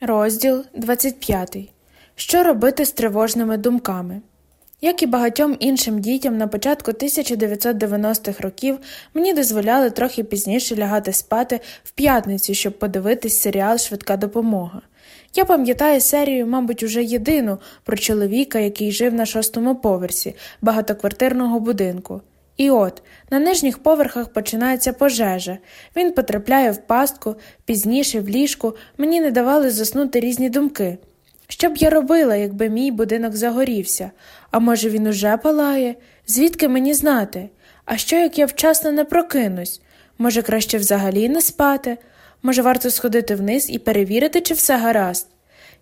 Розділ 25. Що робити з тривожними думками? Як і багатьом іншим дітям на початку 1990-х років мені дозволяли трохи пізніше лягати спати в п'ятницю, щоб подивитись серіал Швидка допомога. Я пам'ятаю серію, мабуть, уже єдину про чоловіка, який жив на шостому поверсі багатоквартирного будинку. І от на нижніх поверхах починається пожежа. Він потрапляє в пастку, пізніше в ліжку мені не давали заснути різні думки. Що б я робила, якби мій будинок загорівся? А може, він уже палає? Звідки мені знати? А що, як я вчасно не прокинусь? Може, краще взагалі не спати? Може, варто сходити вниз і перевірити, чи все гаразд?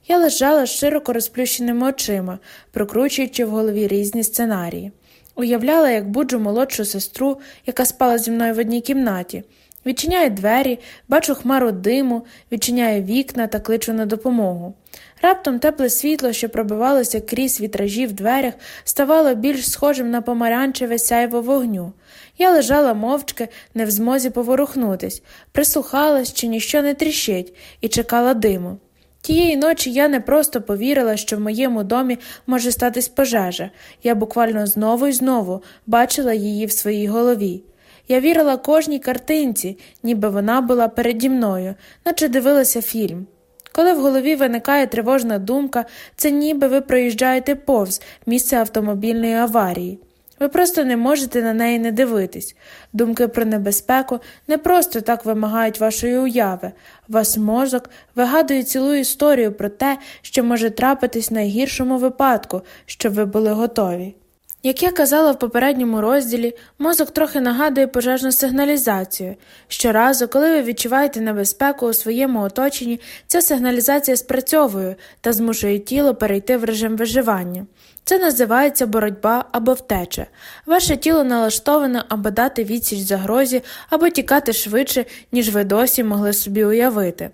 Я лежала з широко розплющеними очима, прокручуючи в голові різні сценарії. Уявляла, як буджу молодшу сестру, яка спала зі мною в одній кімнаті. Відчиняю двері, бачу хмару диму, відчиняю вікна та кличу на допомогу. Раптом тепле світло, що пробивалося крізь вітражі в дверях, ставало більш схожим на помаранчеве сяйво вогню. Я лежала мовчки, не в змозі поворухнутись, прислухалась, чи ніщо не тріщить, і чекала диму. Тієї ночі я не просто повірила, що в моєму домі може статись пожежа, я буквально знову і знову бачила її в своїй голові. Я вірила кожній картинці, ніби вона була переді мною, наче дивилася фільм. Коли в голові виникає тривожна думка, це ніби ви проїжджаєте повз місце автомобільної аварії. Ви просто не можете на неї не дивитись. Думки про небезпеку не просто так вимагають вашої уяви. Ваш мозок вигадує цілу історію про те, що може трапитись в найгіршому випадку, щоб ви були готові. Як я казала в попередньому розділі, мозок трохи нагадує пожежну сигналізацію. Щоразу, коли ви відчуваєте небезпеку у своєму оточенні, ця сигналізація спрацьовує та змушує тіло перейти в режим виживання. Це називається боротьба або втеча. Ваше тіло налаштоване або дати відсіч загрозі, або тікати швидше, ніж ви досі могли собі уявити.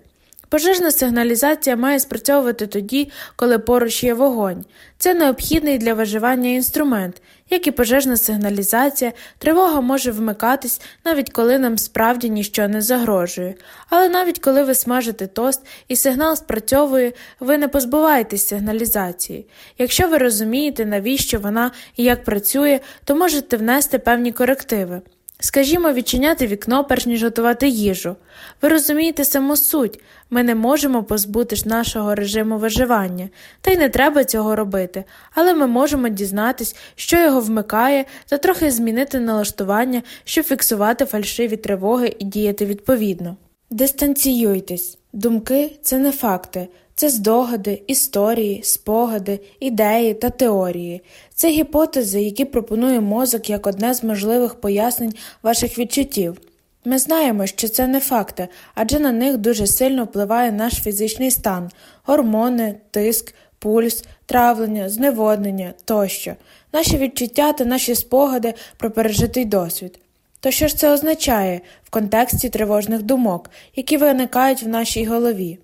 Пожежна сигналізація має спрацьовувати тоді, коли поруч є вогонь. Це необхідний для виживання інструмент, як і пожежна сигналізація, тривога може вмикатись, навіть коли нам справді ніщо не загрожує. Але навіть коли ви смажите тост і сигнал спрацьовує, ви не позбуваєтесь сигналізації. Якщо ви розумієте, навіщо вона і як працює, то можете внести певні корективи. Скажімо, відчиняти вікно, перш ніж готувати їжу. Ви розумієте саму суть, ми не можемо позбутись нашого режиму виживання, та й не треба цього робити, але ми можемо дізнатись, що його вмикає, та трохи змінити налаштування, щоб фіксувати фальшиві тривоги і діяти відповідно. Дистанціюйтесь, думки це не факти, це здогади, історії, спогади, ідеї та теорії, це гіпотези, які пропонує мозок як одне з можливих пояснень ваших відчуттів. Ми знаємо, що це не факти, адже на них дуже сильно впливає наш фізичний стан, гормони, тиск, пульс, травлення, зневоднення тощо, наші відчуття та наші спогади про пережитий досвід. То що ж це означає в контексті тривожних думок, які виникають в нашій голові?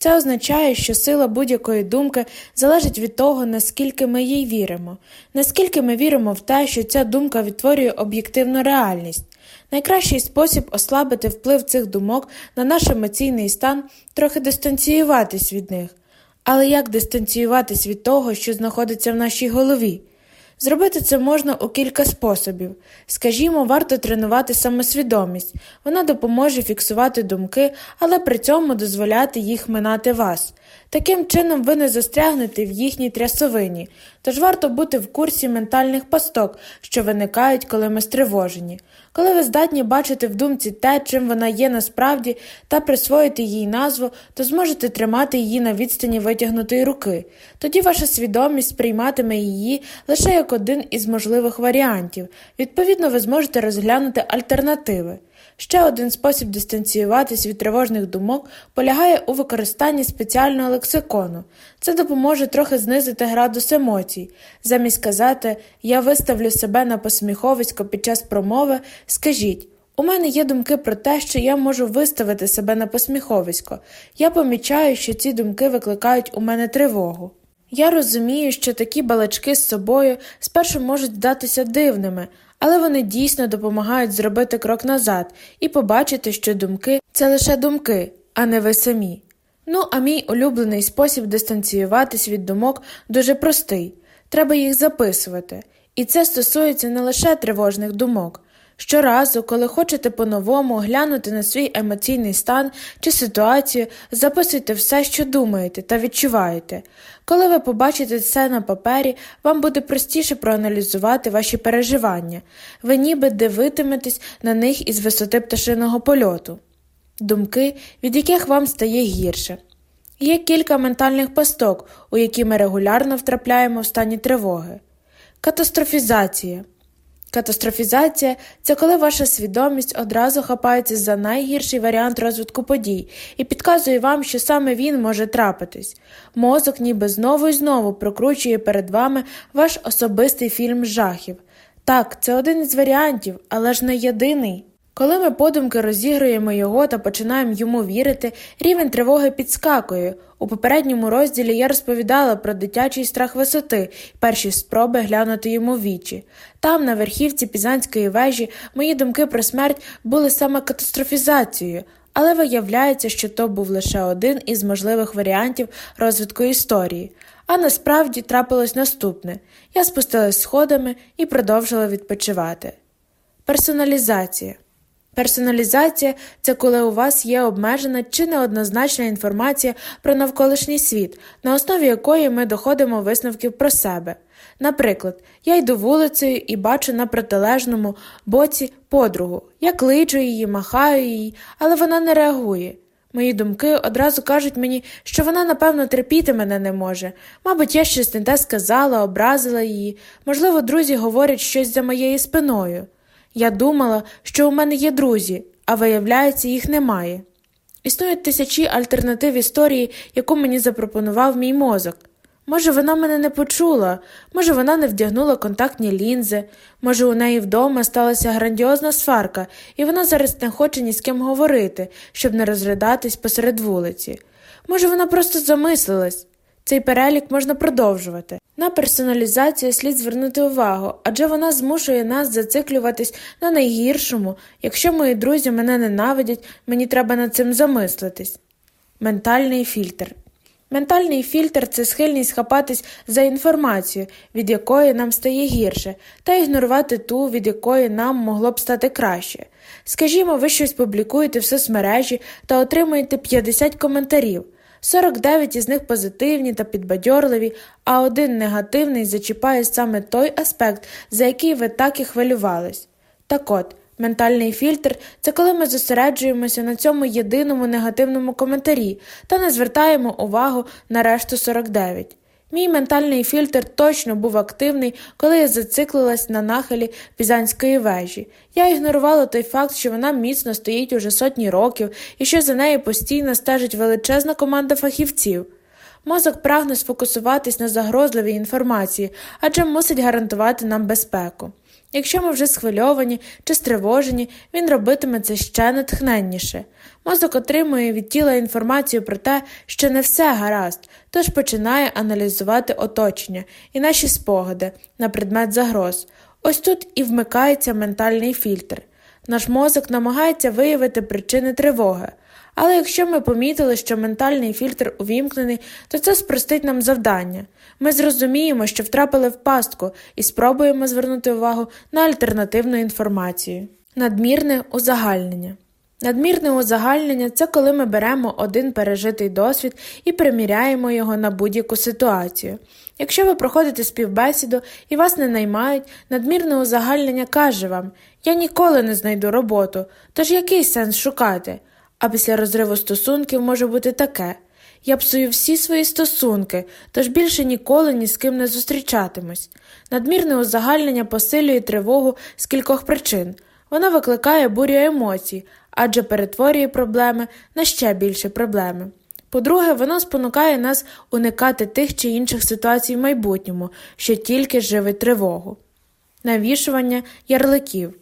Це означає, що сила будь-якої думки залежить від того, наскільки ми їй віримо, наскільки ми віримо в те, що ця думка відтворює об'єктивну реальність. Найкращий спосіб ослабити вплив цих думок на наш емоційний стан трохи дистанціюватись від них. Але як дистанціюватись від того, що знаходиться в нашій голові? Зробити це можна у кілька способів. Скажімо, варто тренувати самосвідомість, вона допоможе фіксувати думки, але при цьому дозволяти їх минати вас. Таким чином ви не застрягнете в їхній трясовині, тож варто бути в курсі ментальних пасток, що виникають, коли ми стривожені. Коли ви здатні бачити в думці те, чим вона є насправді, та присвоїти їй назву, то зможете тримати її на відстані витягнутої руки. Тоді ваша свідомість сприйматиме її лише як один із можливих варіантів. Відповідно, ви зможете розглянути альтернативи. Ще один спосіб дистанціюватись від тривожних думок полягає у використанні спеціального лексикону. Це допоможе трохи знизити градус емоцій. Замість казати Я виставлю себе на посміховисько під час промови, скажіть. У мене є думки про те, що я можу виставити себе на посміховисько. Я помічаю, що ці думки викликають у мене тривогу. Я розумію, що такі балачки з собою спершу можуть здатися дивними, але вони дійсно допомагають зробити крок назад і побачити, що думки це лише думки, а не ви самі. Ну, а мій улюблений спосіб дистанціюватись від думок дуже простий треба їх записувати. І це стосується не лише тривожних думок. Щоразу, коли хочете по-новому глянути на свій емоційний стан чи ситуацію, записуйте все, що думаєте та відчуваєте. Коли ви побачите це на папері, вам буде простіше проаналізувати ваші переживання, ви ніби дивитиметесь на них із висоти пташиного польоту, думки, від яких вам стає гірше. Є кілька ментальних пасток, у які ми регулярно втрапляємо в стані тривоги. Катастрофізація. Катастрофізація це коли ваша свідомість одразу хапається за найгірший варіант розвитку подій і підказує вам, що саме він може трапитись. Мозок ніби знову і знову прокручує перед вами ваш особистий фільм жахів. Так, це один із варіантів, але ж не єдиний. Коли ми подумки розігруємо його та починаємо йому вірити, рівень тривоги підскакує. У попередньому розділі я розповідала про дитячий страх висоти перші спроби глянути йому в вічі. Там, на верхівці Пізанської вежі, мої думки про смерть були саме катастрофізацією, але виявляється, що то був лише один із можливих варіантів розвитку історії. А насправді трапилось наступне я спустилась сходами і продовжила відпочивати. Персоналізація Персоналізація це коли у вас є обмежена чи неоднозначна інформація про навколишній світ, на основі якої ми доходимо висновків про себе. Наприклад, я йду вулицею і бачу на протилежному боці подругу. Я кличу її, махаю її, але вона не реагує. Мої думки одразу кажуть мені, що вона, напевно, терпіти мене не може. Мабуть, я щось не те сказала, образила її, можливо, друзі говорять щось за моєю спиною. Я думала, що у мене є друзі, а виявляється, їх немає. Існують тисячі альтернатив історії, яку мені запропонував мій мозок. Може, вона мене не почула, може, вона не вдягнула контактні лінзи, може, у неї вдома сталася грандіозна сварка, і вона зараз не хоче ні з ким говорити, щоб не розглядатись посеред вулиці. Може, вона просто замислилась. Цей перелік можна продовжувати. На персоналізацію слід звернути увагу, адже вона змушує нас зациклюватись на найгіршому. Якщо мої друзі мене ненавидять, мені треба над цим замислитись. Ментальний фільтр. Ментальний фільтр це схильність хапатись за інформацію, від якої нам стає гірше, та ігнорувати ту, від якої нам могло б стати краще. Скажімо, ви щось публікуєте в соцмережі та отримуєте 50 коментарів. 49 із них позитивні та підбадьорливі, а один негативний зачіпає саме той аспект, за який ви так і хвилювались. Так от, ментальний фільтр це коли ми зосереджуємося на цьому єдиному негативному коментарі та не звертаємо увагу на решту 49. Мій ментальний фільтр точно був активний, коли я зациклилась на нахилі Пізанської вежі. Я ігнорувала той факт, що вона міцно стоїть уже сотні років і що за нею постійно стежить величезна команда фахівців. Мозок прагне сфокусуватись на загрозливій інформації, адже мусить гарантувати нам безпеку. Якщо ми вже схвильовані чи стривожені, він робитиме це ще натхненніше. Мозок отримує від тіла інформацію про те, що не все гаразд, тож починає аналізувати оточення і наші спогади на предмет загроз. Ось тут і вмикається ментальний фільтр. Наш мозок намагається виявити причини тривоги. Але якщо ми помітили, що ментальний фільтр увімкнений, то це спростить нам завдання. Ми зрозуміємо, що втрапили в пастку, і спробуємо звернути увагу на альтернативну інформацію. Надмірне узагальнення. Надмірне узагальнення це коли ми беремо один пережитий досвід і приміряємо його на будь-яку ситуацію. Якщо ви проходите співбесіду і вас не наймають, надмірне узагальнення каже вам Я ніколи не знайду роботу, тож який сенс шукати? А після розриву стосунків може бути таке я псую всі свої стосунки, тож більше ніколи ні з ким не зустрічатимусь. Надмірне узагальнення посилює тривогу з кількох причин. Вона викликає бурю емоцій, адже перетворює проблеми на ще більше проблеми. По-друге, воно спонукає нас уникати тих чи інших ситуацій в майбутньому, що тільки живить тривогу. Навішування ярликів.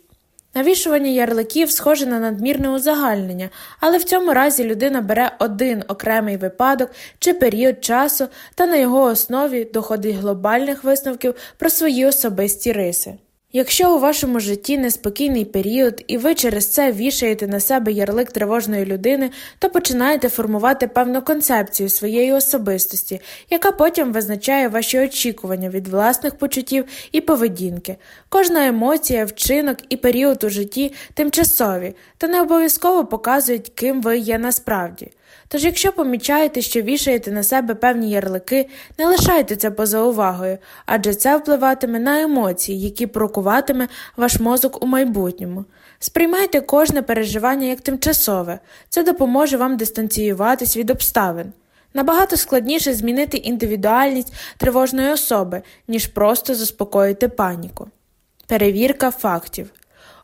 Навішування ярликів схоже на надмірне узагальнення, але в цьому разі людина бере один окремий випадок чи період часу та на його основі доходить глобальних висновків про свої особисті риси. Якщо у вашому житті неспокійний період, і ви через це вішаєте на себе ярлик тривожної людини, то починаєте формувати певну концепцію своєї особистості, яка потім визначає ваші очікування від власних почуттів і поведінки. Кожна емоція, вчинок і період у житті тимчасові, та не обов'язково показують, ким ви є насправді. Тож, якщо помічаєте, що вішаєте на себе певні ярлики, не лишайте це поза увагою, адже це впливатиме на емоції, які прокуватиме ваш мозок у майбутньому. Сприймайте кожне переживання як тимчасове, це допоможе вам дистанціюватись від обставин. Набагато складніше змінити індивідуальність тривожної особи, ніж просто заспокоїти паніку. Перевірка фактів.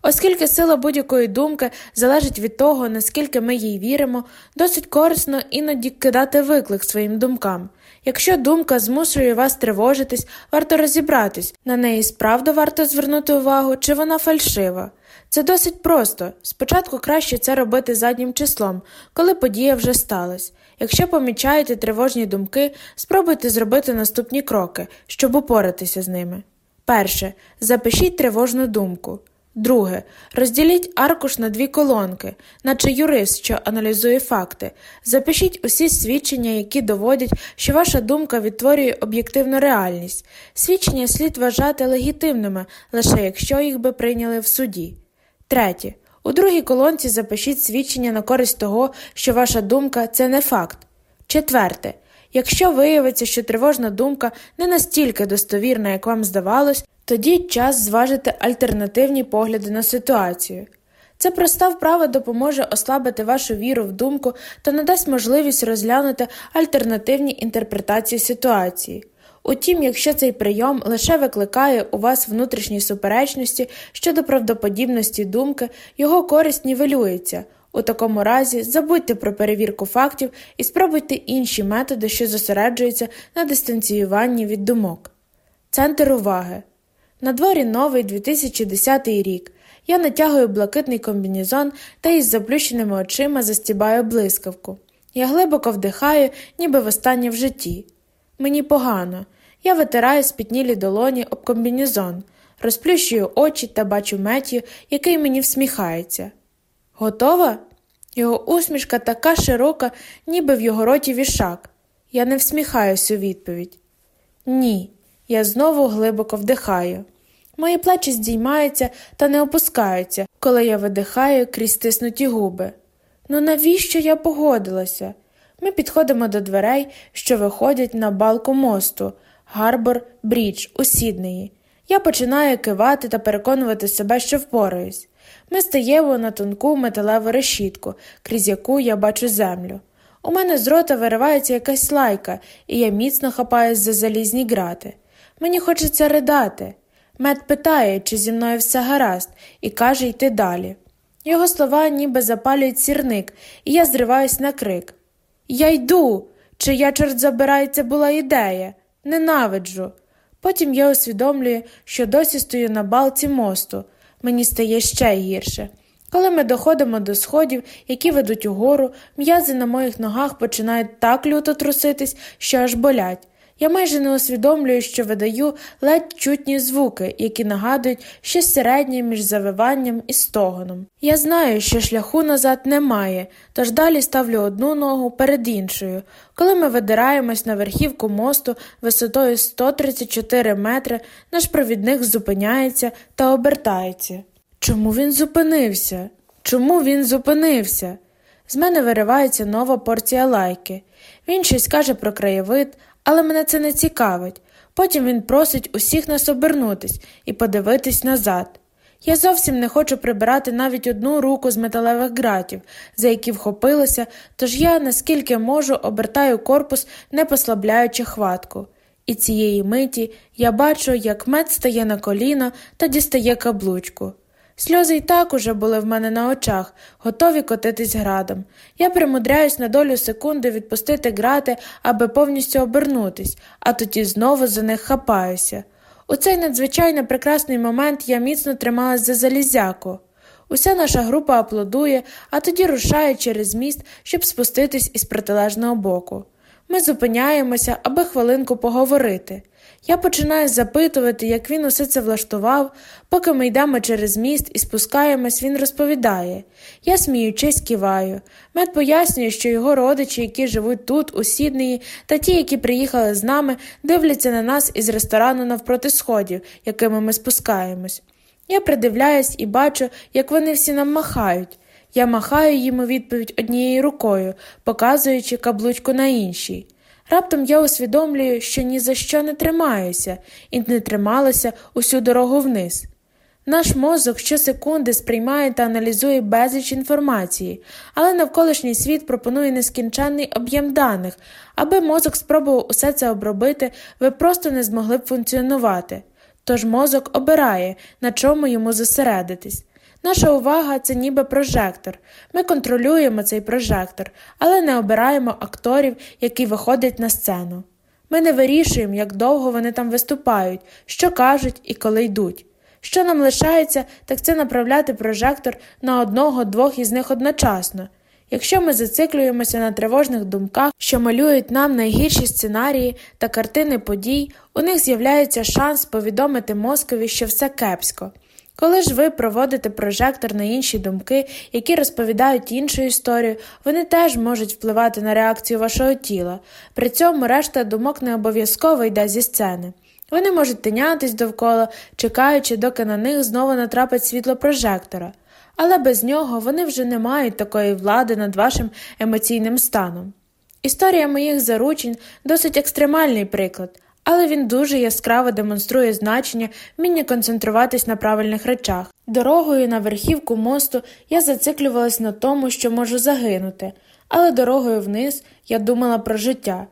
Оскільки сила будь-якої думки залежить від того, наскільки ми їй віримо, досить корисно іноді кидати виклик своїм думкам. Якщо думка змушує вас тривожитись, варто розібратись, на неї справді варто звернути увагу, чи вона фальшива. Це досить просто. Спочатку краще це робити заднім числом, коли подія вже сталася. Якщо помічаєте тривожні думки, спробуйте зробити наступні кроки, щоб упоратися з ними. Перше. Запишіть тривожну думку. Друге. Розділіть аркуш на дві колонки, наче юрист, що аналізує факти. Запишіть усі свідчення, які доводять, що ваша думка відтворює об'єктивну реальність. Свідчення слід вважати легітимними, лише якщо їх би прийняли в суді. Третє. У другій колонці запишіть свідчення на користь того, що ваша думка це не факт. Четверте. Якщо виявиться, що тривожна думка не настільки достовірна, як вам здавалось, тоді час зважити альтернативні погляди на ситуацію. Ця проста вправа допоможе ослабити вашу віру в думку та надасть можливість розглянути альтернативні інтерпретації ситуації. Утім, якщо цей прийом лише викликає у вас внутрішні суперечності щодо правдоподібності думки, його користь нівелюється. У такому разі забудьте про перевірку фактів і спробуйте інші методи, що зосереджуються на дистанціюванні від думок. Центр уваги. На дворі новий 2010 рік. Я натягую блакитний комбінезон та із заплющеними очима застібаю блискавку. Я глибоко вдихаю, ніби востаннє в житті. Мені погано. Я витираю спітнілі долоні об комбінезон, розплющую очі та бачу Меттію, який мені всміхається. Готова? Його усмішка така широка, ніби в його роті вішак. Я не всміхаюсь у відповідь. Ні, я знову глибоко вдихаю. Мої плечі здіймаються та не опускаються, коли я видихаю крізь стиснуті губи. Ну навіщо я погодилася? Ми підходимо до дверей, що виходять на балку мосту, Гарбор Брідж у Сіднеї. Я починаю кивати та переконувати себе, що впораюсь. Ми стаємо на тонку металеву решітку, крізь яку я бачу землю. У мене з рота виривається якась лайка, і я міцно хапаюсь за залізні грати. Мені хочеться ридати. Мед питає, чи зі мною все гаразд, і каже йти далі. Його слова ніби запалюють сірник, і я зриваюсь на крик. Я йду, чи я, чорт забирай, це була ідея. Ненавиджу. Потім я усвідомлюю, що досі стою на балці мосту. Мені стає ще гірше. Коли ми доходимо до сходів, які ведуть угору, м'язи на моїх ногах починають так люто труситись, що аж болять. Я майже не усвідомлюю, що видаю ледь чутні звуки, які нагадують щось середнє між завиванням і стогоном. Я знаю, що шляху назад немає, тож далі ставлю одну ногу перед іншою. Коли ми видираємось на верхівку мосту висотою 134 метри, наш провідник зупиняється та обертається. Чому він зупинився? Чому він зупинився? З мене виривається нова порція лайки. Він щось каже про краєвид, але мене це не цікавить. Потім він просить усіх нас обернутись і подивитись назад. Я зовсім не хочу прибирати навіть одну руку з металевих ґратів, за які вхопилася, тож я, наскільки можу, обертаю корпус, не послабляючи хватку. І цієї миті я бачу, як мед стає на коліно та дістає каблучку. Сльози й так уже були в мене на очах, готові котитись градом. Я примудряюсь на долю секунди відпустити грати, аби повністю обернутись, а тоді знову за них хапаюся. У цей надзвичайно прекрасний момент я міцно трималась за залізяку. Уся наша група аплодує, а тоді рушає через міст, щоб спуститись із протилежного боку. Ми зупиняємося, аби хвилинку поговорити. Я починаю запитувати, як він усе це влаштував, поки ми йдемо через міст і спускаємось, він розповідає. Я сміючись, киваю. Мед пояснює, що його родичі, які живуть тут, у Сіднеї, та ті, які приїхали з нами, дивляться на нас із ресторану навпроти сходів, якими ми спускаємось. Я придивляюсь і бачу, як вони всі нам махають. Я махаю їм у відповідь однією рукою, показуючи каблучку на іншій. Раптом я усвідомлюю, що ні за що не тримаюся і не трималася усю дорогу вниз. Наш мозок щосекунди сприймає та аналізує безліч інформації, але навколишній світ пропонує нескінченний об'єм даних. Аби мозок спробував усе це обробити, ви просто не змогли б функціонувати. Тож мозок обирає, на чому йому зосередитись. Наша увага це ніби прожектор. Ми контролюємо цей прожектор, але не обираємо акторів, які виходять на сцену. Ми не вирішуємо, як довго вони там виступають, що кажуть і коли йдуть. Що нам лишається, так це направляти прожектор на одного-двох із них одночасно. Якщо ми зациклюємося на тривожних думках, що малюють нам найгірші сценарії та картини подій, у них з'являється шанс повідомити мозкові, що все кепсько. Коли ж ви проводите прожектор на інші думки, які розповідають іншу історію, вони теж можуть впливати на реакцію вашого тіла. При цьому решта думок не обов'язково йде зі сцени. Вони можуть тинятись довкола, чекаючи, доки на них знову натрапить світло прожектора, але без нього вони вже не мають такої влади над вашим емоційним станом. Історія моїх заручень досить екстремальний приклад, але він дуже яскраво демонструє значення вміння концентруватись на правильних речах. Дорогою на верхівку мосту я зациклювалась на тому, що можу загинути, але дорогою вниз я думала про життя.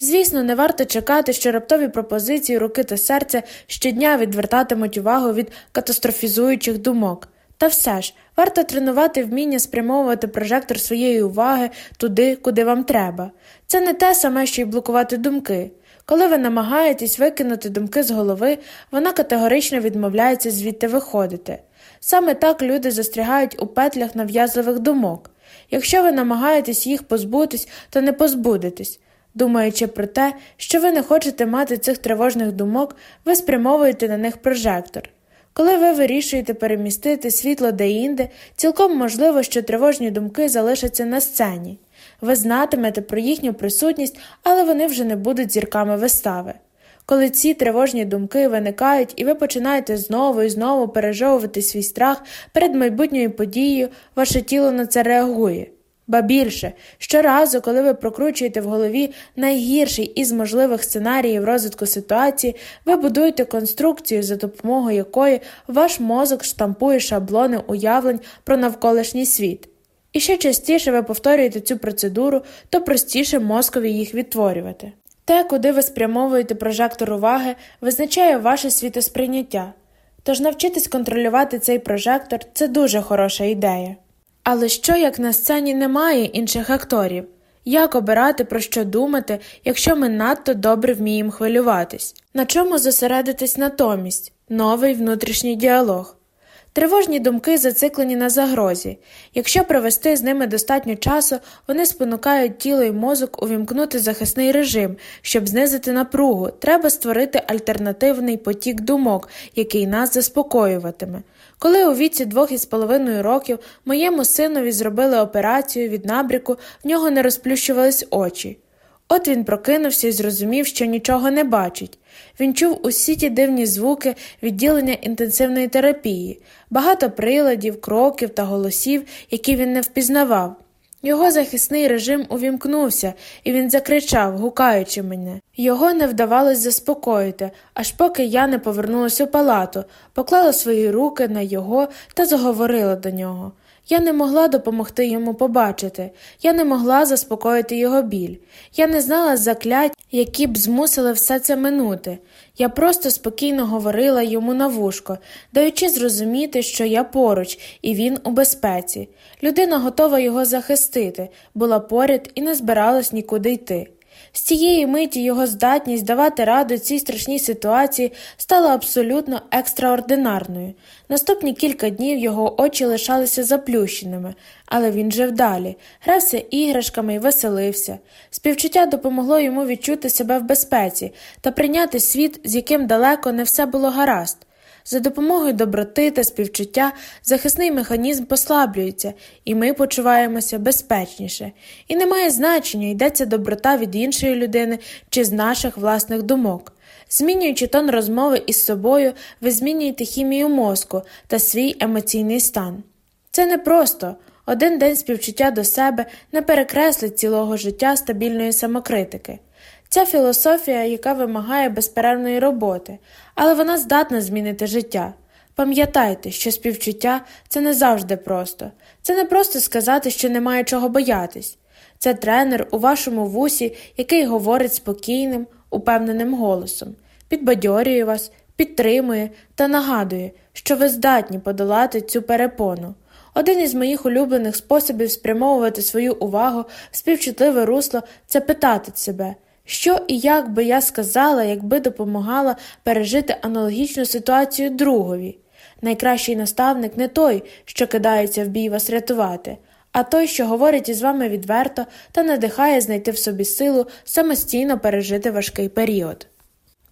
Звісно, не варто чекати, що раптові пропозиції руки та серця щодня відвертатимуть увагу від катастрофізуючих думок. Та все ж варто тренувати вміння спрямовувати прожектор своєї уваги туди, куди вам треба. Це не те саме, що й блокувати думки. Коли ви намагаєтесь викинути думки з голови, вона категорично відмовляється звідти виходити. Саме так люди застрягають у петлях нав'язливих думок. Якщо ви намагаєтесь їх позбутись, то не позбудетесь. Думаючи про те, що ви не хочете мати цих тривожних думок, ви спрямовуєте на них прожектор. Коли ви вирішуєте перемістити світло деінде, цілком можливо, що тривожні думки залишаться на сцені. Ви знатимете про їхню присутність, але вони вже не будуть зірками вистави. Коли ці тривожні думки виникають, і ви починаєте знову і знову пережовувати свій страх перед майбутньою подією, ваше тіло на це реагує. Ба більше, щоразу, коли ви прокручуєте в голові найгірший із можливих сценаріїв розвитку ситуації, ви будуєте конструкцію, за допомогою якої ваш мозок штампує шаблони уявлень про навколишній світ. І що частіше ви повторюєте цю процедуру, то простіше мозкові їх відтворювати. Те, куди ви спрямовуєте прожектор уваги, визначає ваше світосприйняття. Тож навчитись контролювати цей прожектор це дуже хороша ідея. Але що як на сцені немає інших акторів? Як обирати про що думати, якщо ми надто добре вміємо хвилюватись? На чому зосередитись натомість? Новий внутрішній діалог. Тривожні думки зациклені на загрозі. Якщо провести з ними достатньо часу, вони спонукають тіло і мозок увімкнути захисний режим, щоб знизити напругу, треба створити альтернативний потік думок, який нас заспокоюватиме. Коли у віці двох із половиною років моєму синові зробили операцію від набріку, в нього не розплющувались очі. От він прокинувся і зрозумів, що нічого не бачить. Він чув усі ті дивні звуки відділення інтенсивної терапії, багато приладів, кроків та голосів, які він не впізнавав. Його захисний режим увімкнувся, і він закричав, гукаючи мене. Його не вдавалось заспокоїти, аж поки я не повернулася у палату, поклала свої руки на його та заговорила до нього. Я не могла допомогти йому побачити, я не могла заспокоїти його біль. Я не знала заклять, які б змусили все це минути. Я просто спокійно говорила йому на вушко, даючи зрозуміти, що я поруч, і він у безпеці. Людина готова його захистити, була поряд і не збиралась нікуди йти. З цієї миті його здатність давати раду цій страшній ситуації стала абсолютно екстраординарною. Наступні кілька днів його очі лишалися заплющеними, але він жив далі, грався іграшками і веселився. Співчуття допомогло йому відчути себе в безпеці та прийняти світ, з яким далеко не все було гаразд. За допомогою доброти та співчуття захисний механізм послаблюється, і ми почуваємося безпечніше. І не має значення, йдеться доброта від іншої людини чи з наших власних думок. Змінюючи тон розмови із собою, ви змінюєте хімію мозку та свій емоційний стан. Це не просто один день співчуття до себе не перекреслить цілого життя стабільної самокритики. Ця філософія, яка вимагає безперервної роботи, але вона здатна змінити життя. Пам'ятайте, що співчуття це не завжди просто, це не просто сказати, що немає чого боятись. Це тренер у вашому вусі, який говорить спокійним, упевненим голосом, підбадьорює вас, підтримує та нагадує, що ви здатні подолати цю перепону. Один із моїх улюблених способів спрямовувати свою увагу в співчутливе русло це питати себе. Що і як би я сказала, якби допомагала пережити аналогічну ситуацію другові? Найкращий наставник не той, що кидається в бій вас рятувати, а той, що говорить із вами відверто та надихає знайти в собі силу самостійно пережити важкий період.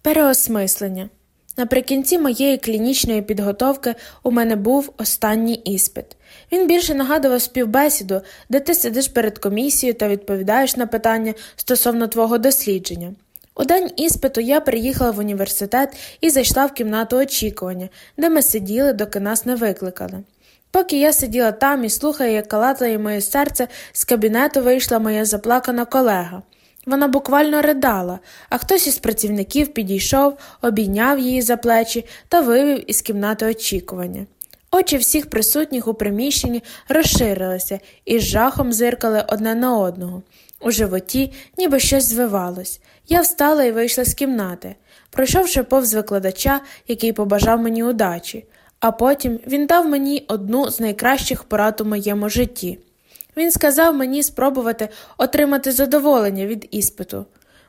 Переосмислення Наприкінці моєї клінічної підготовки у мене був останній іспит. Він більше нагадував співбесіду, де ти сидиш перед комісією та відповідаєш на питання стосовно твого дослідження. У день іспиту я приїхала в університет і зайшла в кімнату очікування, де ми сиділи, доки нас не викликали. Поки я сиділа там і слухаю, як калатає моє серце, з кабінету вийшла моя заплакана колега. Вона буквально ридала, а хтось із працівників підійшов, обійняв її за плечі та вивів із кімнати очікування. Очі всіх присутніх у приміщенні розширилися і з жахом зиркали одне на одного. У животі ніби щось звивалось. Я встала і вийшла з кімнати, пройшовши повз викладача, який побажав мені удачі, а потім він дав мені одну з найкращих порад у моєму житті. Він сказав мені спробувати отримати задоволення від іспиту.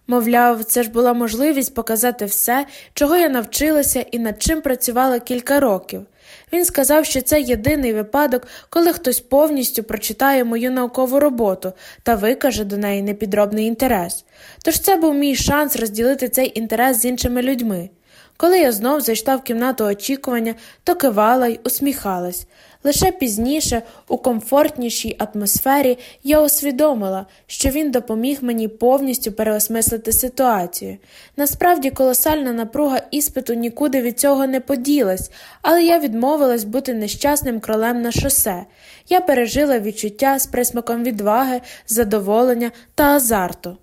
Мовляв, це ж була можливість показати все, чого я навчилася і над чим працювала кілька років. Він сказав, що це єдиний випадок, коли хтось повністю прочитає мою наукову роботу та викаже до неї непідробний інтерес. Тож це був мій шанс розділити цей інтерес з іншими людьми. Коли я знов зайшла в кімнату очікування, то кивала й усміхалась. Лише пізніше, у комфортнішій атмосфері, я усвідомила, що він допоміг мені повністю переосмислити ситуацію. Насправді, колосальна напруга іспиту нікуди від цього не поділась, але я відмовилась бути нещасним кролем на шосе. Я пережила відчуття з присмаком відваги, задоволення та азарту.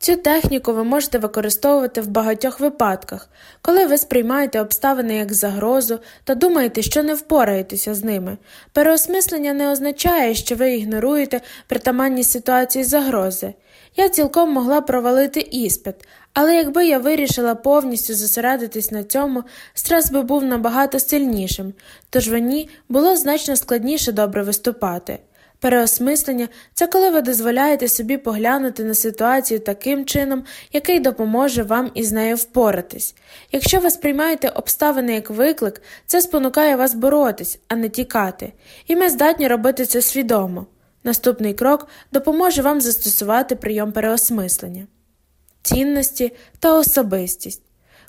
Цю техніку ви можете використовувати в багатьох випадках, коли ви сприймаєте обставини як загрозу та думаєте, що не впораєтеся з ними. Переосмислення не означає, що ви ігноруєте притаманні ситуації загрози. Я цілком могла провалити іспит, але якби я вирішила повністю зосередитись на цьому, стрес би був набагато сильнішим, тож мені було значно складніше добре виступати. Переосмислення це коли ви дозволяєте собі поглянути на ситуацію таким чином, який допоможе вам із нею впоратись. Якщо ви сприймаєте обставини як виклик, це спонукає вас боротись, а не тікати, і ми здатні робити це свідомо. Наступний крок допоможе вам застосувати прийом переосмислення, цінності та особистість.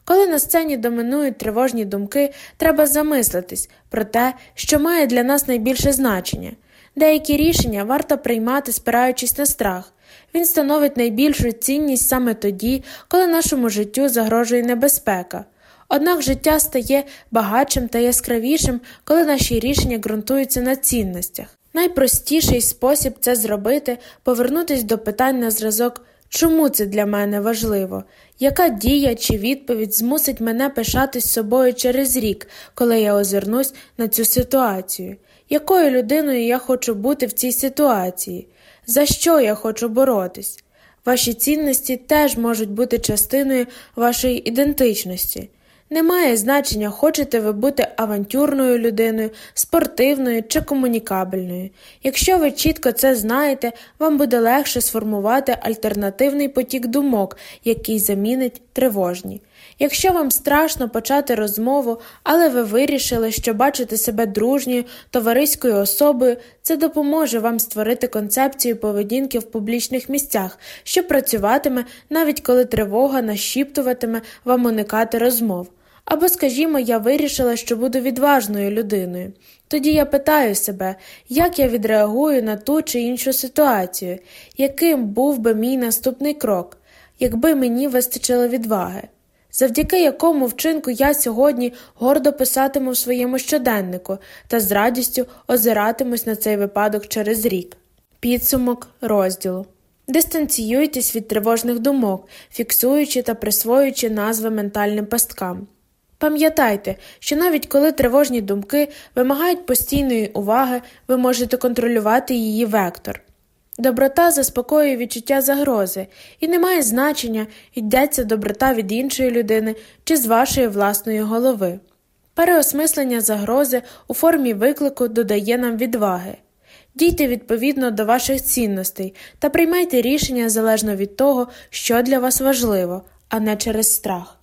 Коли на сцені домінують тривожні думки, треба замислитись про те, що має для нас найбільше значення. Деякі рішення варто приймати, спираючись на страх. Він становить найбільшу цінність саме тоді, коли нашому життю загрожує небезпека. Однак життя стає багатшим та яскравішим, коли наші рішення ґрунтуються на цінностях. Найпростіший спосіб це зробити повернутися до питань на зразок, чому це для мене важливо, яка дія чи відповідь змусить мене пишатись собою через рік, коли я озирнусь на цю ситуацію якою людиною я хочу бути в цій ситуації, за що я хочу боротись. Ваші цінності теж можуть бути частиною вашої ідентичності. Немає значення, хочете ви бути авантюрною людиною, спортивною чи комунікабельною. Якщо ви чітко це знаєте, вам буде легше сформувати альтернативний потік думок, який замінить тривожні. Якщо вам страшно почати розмову, але ви вирішили, що бачите себе дружньою, товариською особою, це допоможе вам створити концепцію поведінки в публічних місцях, що працюватиме навіть коли тривога нашіптуватиме вам уникати розмов. Або, скажімо, я вирішила, що буду відважною людиною. Тоді я питаю себе, як я відреагую на ту чи іншу ситуацію, яким був би мій наступний крок, якби мені вистачило відваги завдяки якому вчинку я сьогодні гордо писатиму в своєму щоденнику та з радістю озиратимусь на цей випадок через рік. Підсумок розділу. Дистанціюйтесь від тривожних думок, фіксуючи та присвоюючи назви ментальним пасткам. Пам'ятайте, що навіть коли тривожні думки вимагають постійної уваги, ви можете контролювати її вектор. Доброта заспокоює відчуття загрози, і не має значення, йдеться доброта від іншої людини чи з вашої власної голови. Переосмислення загрози у формі виклику додає нам відваги. Дійте відповідно до ваших цінностей та приймайте рішення залежно від того, що для вас важливо, а не через страх.